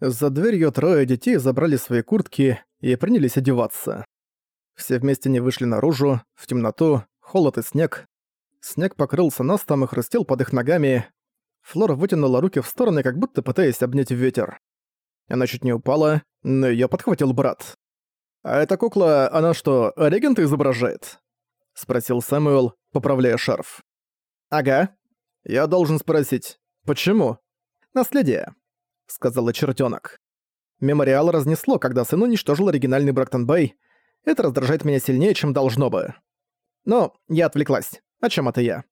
За дверью трое детей забрали свои куртки и принялись одеваться. Все вместе не вышли наружу, в темноту, холод и снег. Снег покрылся настом и хрустел под их ногами. Флора вытянула руки в стороны, как будто пытаясь обнять ветер. Она чуть не упала, но её подхватил брат. «А эта кукла, она что, регента изображает?» — спросил Сэмюэл, поправляя шарф. «Ага. Я должен спросить, почему?» «Наследие», — сказала чертёнок. Мемориал разнесло, когда сын уничтожил оригинальный Брактон Бэй. Это раздражает меня сильнее, чем должно бы. Но я отвлеклась. О чем это я?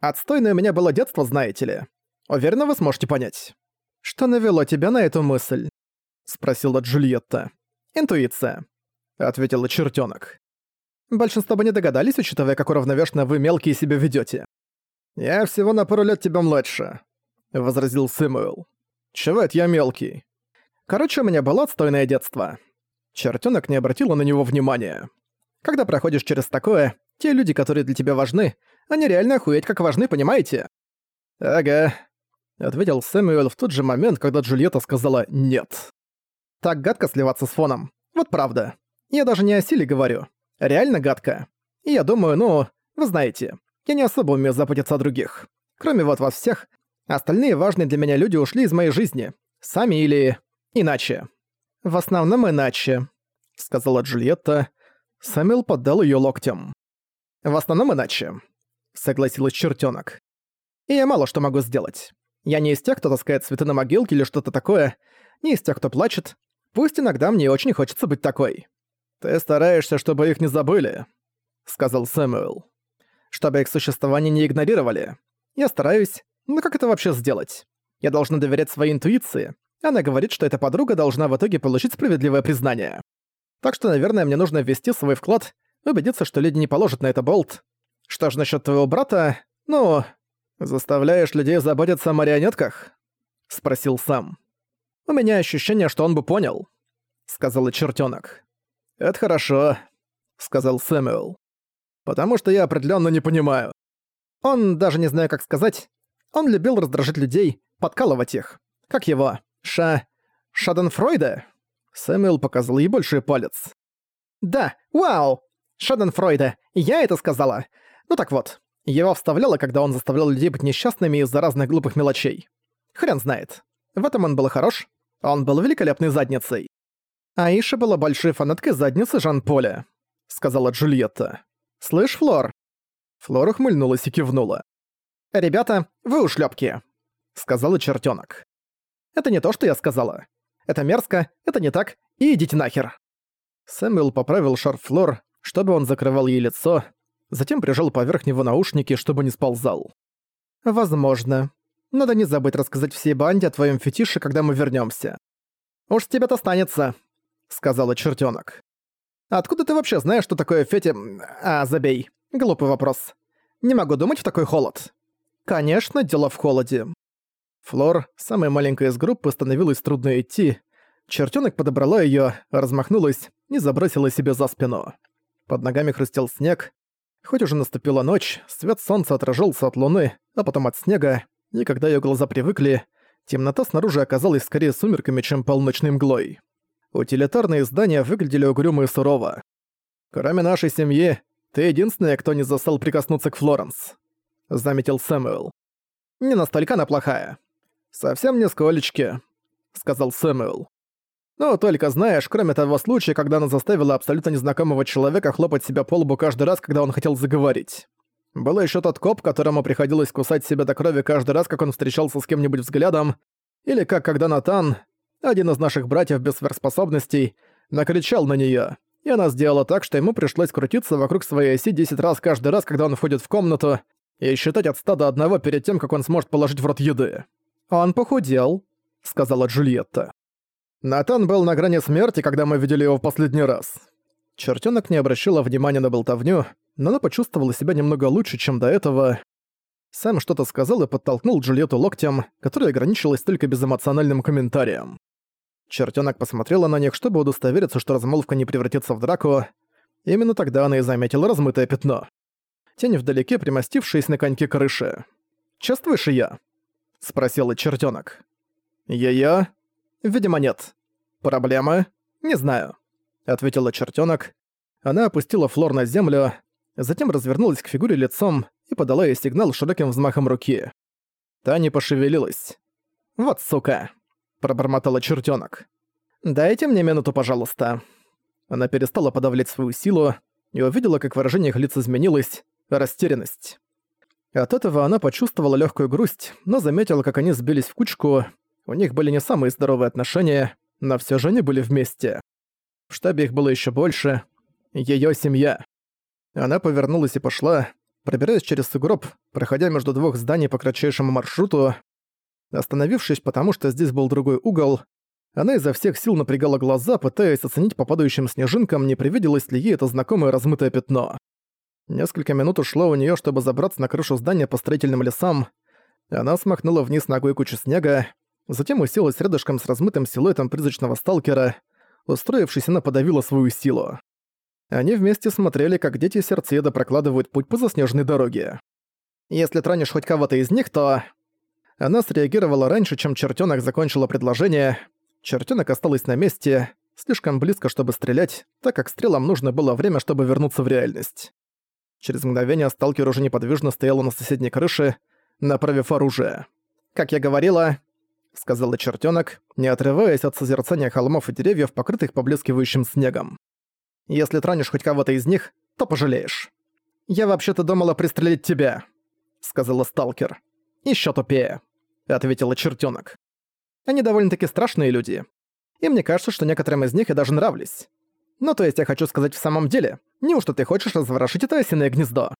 Отстойное у меня было детство, знаете ли. Уверена, вы сможете понять. Что навело тебя на эту мысль? Спросила Джульетта. Интуиция. Ответила чертенок. Большинство бы не догадались, учитывая, как уравновешенно вы мелкие себя ведете. «Я всего на пару лет тебя младше», — возразил Сэмюэл. «Чего я мелкий?» Короче, у меня было отстойное детство. Чертенок не обратила на него внимания. Когда проходишь через такое, те люди, которые для тебя важны, они реально охуеть как важны, понимаете? Ага, ответил Сэмюэл в тот же момент, когда Джульетта сказала «нет». Так гадко сливаться с фоном. Вот правда. Я даже не о силе говорю. Реально гадко. И я думаю, ну, вы знаете, я не особо умею заботиться о других. Кроме вот вас всех, остальные важные для меня люди ушли из моей жизни. Сами или... иначе. В основном иначе, сказала Джульетта. Сэмюэл поддал её локтем. В основном иначе, согласилась чертёнок. И я мало что могу сделать. Я не из тех, кто таскает цветы на могилке или что-то такое, не из тех, кто плачет. Пусть иногда мне очень хочется быть такой. Ты стараешься, чтобы их не забыли, сказал Сэмюэл. Чтобы их существование не игнорировали. Я стараюсь, но как это вообще сделать? Я должна доверять своей интуиции. Она говорит, что эта подруга должна в итоге получить справедливое признание. Так что, наверное, мне нужно ввести свой вклад, убедиться, что люди не положат на это болт. Что ж насчет твоего брата? Ну, заставляешь людей заботиться о марионетках? Спросил сам. У меня ощущение, что он бы понял, сказала чертенок. Это хорошо, сказал Сэмюэл. Потому что я определенно не понимаю. Он, даже не знаю, как сказать, он любил раздражать людей, подкалывать их. Как его? Ша... Шаденфройда? Сэмюэл показал ей большой палец. «Да, вау! Шаденфройда, я это сказала! Ну так вот, его вставляло, когда он заставлял людей быть несчастными из-за разных глупых мелочей. Хрен знает. В этом он был хорош. Он был великолепной задницей. Аиша была большой фанаткой задницы Жан-Поля», — сказала Джульетта. «Слышь, Флор?» Флор ухмыльнулась и кивнула. «Ребята, вы ушлёпки», — сказала чертёнок. «Это не то, что я сказала. Это мерзко, это не так, и идите нахер». Сэмюэл поправил шарф Флор, чтобы он закрывал ей лицо, затем прижал поверх него наушники, чтобы не сползал. «Возможно. Надо не забыть рассказать всей банде о твоем фетише, когда мы вернемся. «Уж тебе-то останется», — сказала чертенок. «Откуда ты вообще знаешь, что такое фети... А, забей. Глупый вопрос. Не могу думать в такой холод». «Конечно, дело в холоде. Флор, самая маленькая из группы, становилось трудно идти. Чертёнок подобрала её, размахнулась и забросила себе за спину. Под ногами хрустел снег. Хоть уже наступила ночь, свет солнца отражался от луны, а потом от снега, и когда её глаза привыкли, темнота снаружи оказалась скорее сумерками, чем полночной мглой. Утилитарные здания выглядели угрюмо и сурово. «Кроме нашей семьи, ты единственная, кто не застал прикоснуться к Флоренс», — заметил Сэмюэл. «Не настолько она плохая», «Совсем не сколечки», — сказал Сэмюэл. «Ну, только знаешь, кроме того случая, когда она заставила абсолютно незнакомого человека хлопать себя по лбу каждый раз, когда он хотел заговорить. Был еще тот коп, которому приходилось кусать себя до крови каждый раз, как он встречался с кем-нибудь взглядом, или как когда Натан, один из наших братьев без сверхспособностей, накричал на нее, и она сделала так, что ему пришлось крутиться вокруг своей оси 10 раз каждый раз, когда он входит в комнату, и считать от ста до одного перед тем, как он сможет положить в рот еды. «Он похудел», — сказала Джульетта. «Натан был на грани смерти, когда мы видели его в последний раз». Чертёнок не обращала внимания на болтовню, но она почувствовала себя немного лучше, чем до этого. Сэм что-то сказал и подтолкнул Джульетту локтем, которая ограничилась только безэмоциональным комментарием. Чертёнок посмотрела на них, чтобы удостовериться, что размолвка не превратится в драку. Именно тогда она и заметила размытое пятно. Тень вдалеке, примостившись на коньке крыши. «Чувствуешь я?» спросила чертенок. «Я-я?» Видимо, нет. Проблемы? Не знаю. Ответила чертенок. Она опустила флор на землю, затем развернулась к фигуре лицом и подала ей сигнал широким взмахом руки. Та не пошевелилась. «Вот сука!» – пробормотала чертенок. «Дайте мне минуту, пожалуйста». Она перестала подавлять свою силу и увидела, как выражение их лиц изменилось – растерянность. От этого она почувствовала легкую грусть, но заметила, как они сбились в кучку. У них были не самые здоровые отношения, но все же они были вместе. В штабе их было еще больше. Ее семья. Она повернулась и пошла, пробираясь через сугроб, проходя между двух зданий по кратчайшему маршруту. Остановившись, потому что здесь был другой угол, она изо всех сил напрягала глаза, пытаясь оценить по падающим снежинкам, не привиделось ли ей это знакомое размытое пятно. Несколько минут ушло у нее, чтобы забраться на крышу здания по строительным лесам. Она смахнула вниз ногой кучу снега, затем уселась рядышком с размытым силуэтом призрачного сталкера. Устроившись, она подавила свою силу. Они вместе смотрели, как дети сердцееда прокладывают путь по заснеженной дороге. «Если тронешь хоть кого-то из них, то...» Она среагировала раньше, чем чертенок закончила предложение. Чертенок осталась на месте, слишком близко, чтобы стрелять, так как стрелам нужно было время, чтобы вернуться в реальность. Через мгновение сталкер уже неподвижно стояла на соседней крыше, направив оружие. «Как я говорила», — сказала чертенок, не отрываясь от созерцания холмов и деревьев, покрытых поблескивающим снегом. «Если тронешь хоть кого-то из них, то пожалеешь». «Я вообще-то думала пристрелить тебя», — сказала сталкер. «Ещё тупее», — ответила чертенок. «Они довольно-таки страшные люди. И мне кажется, что некоторым из них я даже нравлюсь. Ну, то есть я хочу сказать в самом деле, неужто ты хочешь разворошить это осиное гнездо?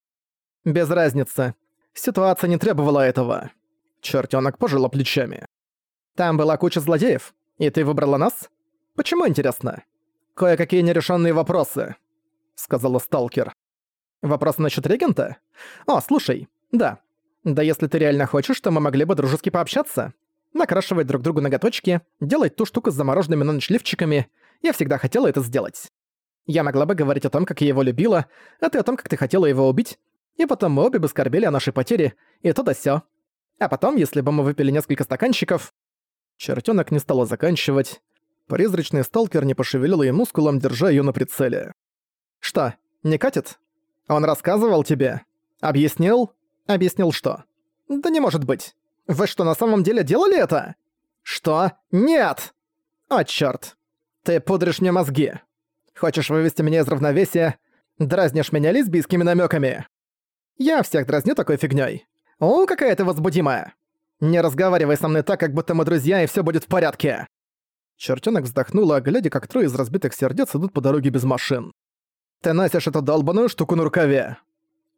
Без разницы. Ситуация не требовала этого. Чертёнок пожала плечами. Там была куча злодеев, и ты выбрала нас? Почему, интересно? Кое-какие нерешенные вопросы, сказала сталкер. Вопрос насчет регента? О, слушай, да. Да если ты реально хочешь, то мы могли бы дружески пообщаться. Накрашивать друг другу ноготочки, делать ту штуку с замороженными лифчиками — я всегда хотела это сделать. Я могла бы говорить о том, как я его любила, а ты о том, как ты хотела его убить, и потом мы обе бы скорбели о нашей потере, и то да сё. А потом, если бы мы выпили несколько стаканчиков... Чертёнок не стала заканчивать. Призрачный сталкер не пошевелил ей мускулом, держа её на прицеле. «Что, не катит? Он рассказывал тебе? Объяснил? Объяснил что? Да не может быть. Вы что, на самом деле делали это? Что? Нет! О, чёрт. Ты пудришь мне мозги. Хочешь вывести меня из равновесия? Дразнишь меня лесбийскими намеками. Я всех дразню такой фигней. О, какая ты возбудимая. Не разговаривай со мной так, как будто мы друзья, и все будет в порядке. Чертенок вздохнула, глядя, как трое из разбитых сердец идут по дороге без машин. Ты носишь эту долбаную штуку на рукаве.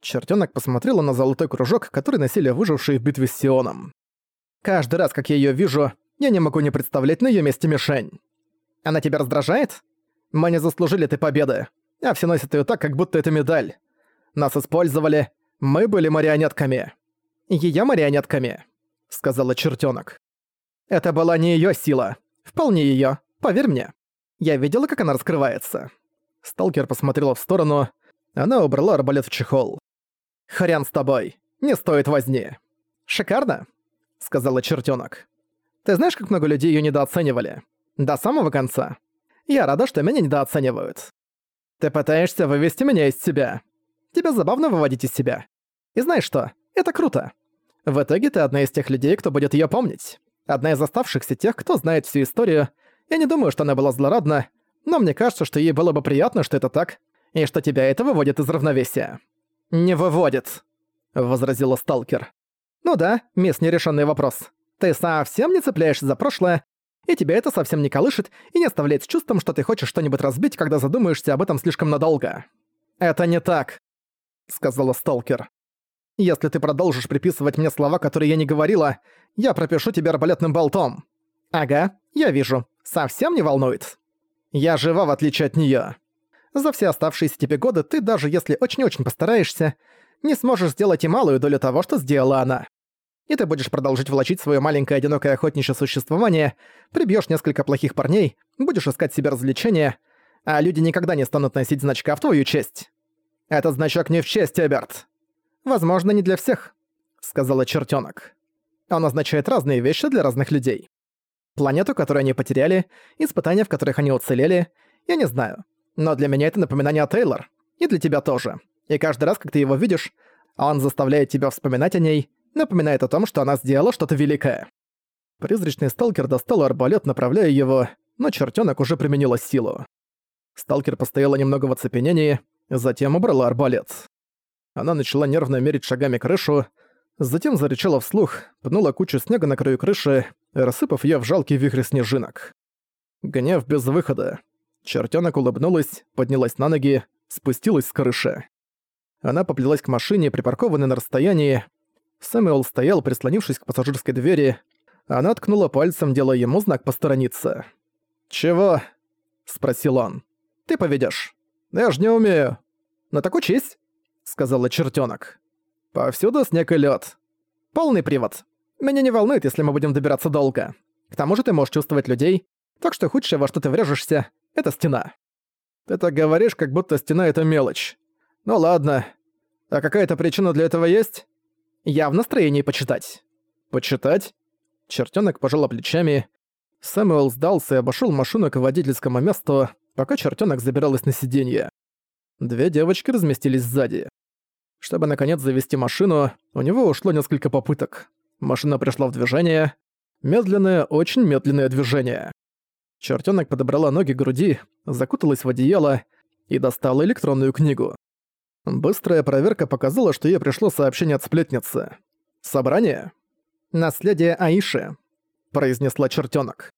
Чертенок посмотрела на золотой кружок, который носили выжившие в битве с Сионом. Каждый раз, как я ее вижу, я не могу не представлять на ее месте мишень. Она тебя раздражает? Мы не заслужили этой победы, а все носят ее так, как будто это медаль. Нас использовали, мы были марионетками. Ее марионетками, сказала чертенок. Это была не ее сила. Вполне ее, поверь мне. Я видела, как она раскрывается. Сталкер посмотрела в сторону. Она убрала арбалет в чехол. «Хрен с тобой. Не стоит возни». «Шикарно», — сказала чертенок. «Ты знаешь, как много людей ее недооценивали? До самого конца. Я рада, что меня недооценивают. Ты пытаешься вывести меня из себя. Тебе забавно выводить из себя. И знаешь что? Это круто. В итоге ты одна из тех людей, кто будет её помнить. Одна из оставшихся тех, кто знает всю историю. Я не думаю, что она была злорадна, но мне кажется, что ей было бы приятно, что это так, и что тебя это выводит из равновесия. «Не выводит», — возразила сталкер. «Ну да, мисс нерешенный вопрос. Ты совсем не цепляешься за прошлое и тебя это совсем не колышет и не оставляет с чувством, что ты хочешь что-нибудь разбить, когда задумаешься об этом слишком надолго. «Это не так», — сказала сталкер. «Если ты продолжишь приписывать мне слова, которые я не говорила, я пропишу тебя арбалетным болтом». «Ага, я вижу. Совсем не волнует. Я жива, в отличие от неё. За все оставшиеся тебе годы ты, даже если очень-очень постараешься, не сможешь сделать и малую долю того, что сделала она и ты будешь продолжить влачить свое маленькое одинокое охотничье существование, прибьешь несколько плохих парней, будешь искать себе развлечения, а люди никогда не станут носить значка в твою честь. Этот значок не в честь, Эберт. Возможно, не для всех, сказала чертенок. Он означает разные вещи для разных людей. Планету, которую они потеряли, испытания, в которых они уцелели, я не знаю. Но для меня это напоминание о Тейлор. И для тебя тоже. И каждый раз, как ты его видишь, он заставляет тебя вспоминать о ней, напоминает о том, что она сделала что-то великое. Призрачный сталкер достал арбалет, направляя его, но чертенок уже применила силу. Сталкер постояла немного в оцепенении, затем убрала арбалет. Она начала нервно мерить шагами крышу, затем зарычала вслух, пнула кучу снега на краю крыши, рассыпав её в жалкий вихрь снежинок. Гнев без выхода. Чертёнок улыбнулась, поднялась на ноги, спустилась с крыши. Она поплелась к машине, припаркованной на расстоянии. Сэмюэл стоял, прислонившись к пассажирской двери. Она ткнула пальцем, делая ему знак посторониться. «Чего?» — спросил он. «Ты поведёшь?» «Я ж не умею». «На такую честь?» — сказала чертёнок. «Повсюду снег и лёд. Полный привод. Меня не волнует, если мы будем добираться долго. К тому же ты можешь чувствовать людей, так что худшее, во что ты врежешься, — это стена. Ты так говоришь, как будто стена — это мелочь. Ну ладно. А какая-то причина для этого есть? Я в настроении почитать. Почитать? Чертёнок пожал плечами. Сэмюэл сдался и обошёл машину к водительскому месту, пока чертёнок забиралась на сиденье. Две девочки разместились сзади. Чтобы наконец завести машину, у него ушло несколько попыток. Машина пришла в движение. Медленное, очень медленное движение. Чертёнок подобрала ноги к груди, закуталась в одеяло и достала электронную книгу. Быстрая проверка показала, что ей пришло сообщение от сплетницы. «Собрание?» «Наследие Аиши», — произнесла чертёнок.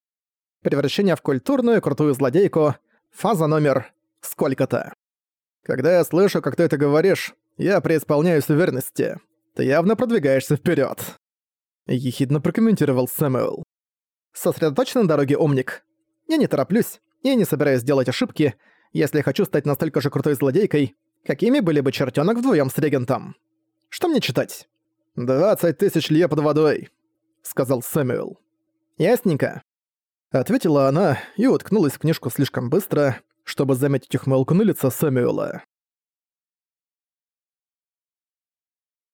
«Превращение в культурную крутую злодейку. Фаза номер... сколько-то». «Когда я слышу, как ты это говоришь, я преисполняюсь уверенности. Ты явно продвигаешься вперёд». Ехидно прокомментировал Сэмюэл. «Сосредоточен на дороге, умник. Я не тороплюсь, я не собираюсь делать ошибки, если хочу стать настолько же крутой злодейкой, какими были бы чертёнок вдвоём с регентом. Что мне читать?» «Двадцать тысяч лье под водой», — сказал Сэмюэл. «Ясненько», — ответила она и уткнулась в книжку слишком быстро, чтобы заметить ухмылку на лице Сэмюэла.